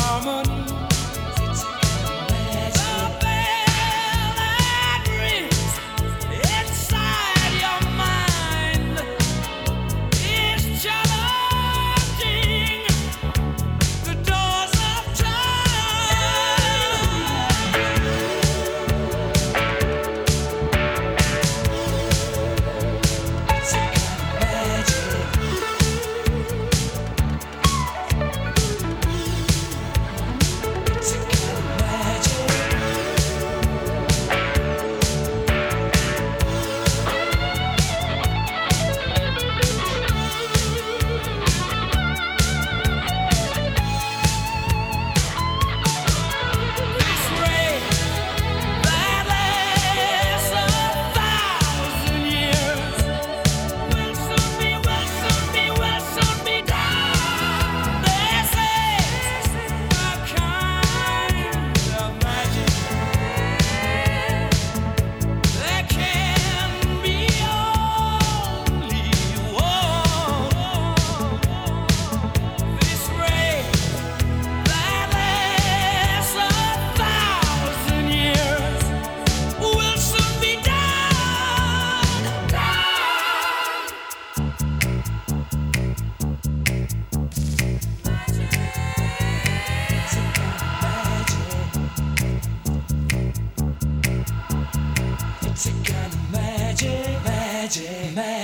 harmony.